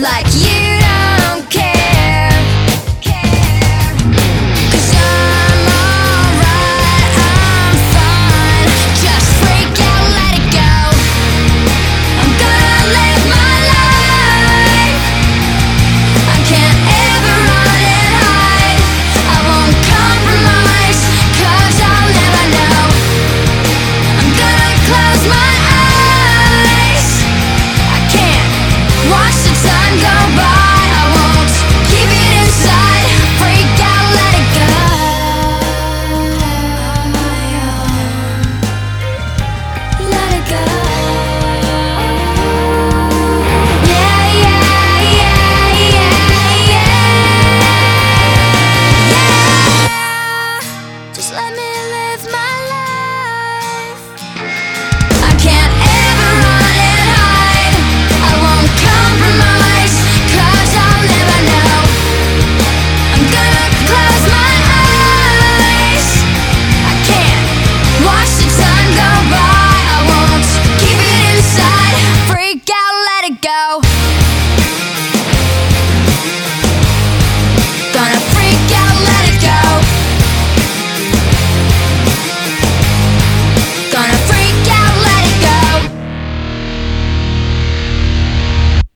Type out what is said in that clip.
like you.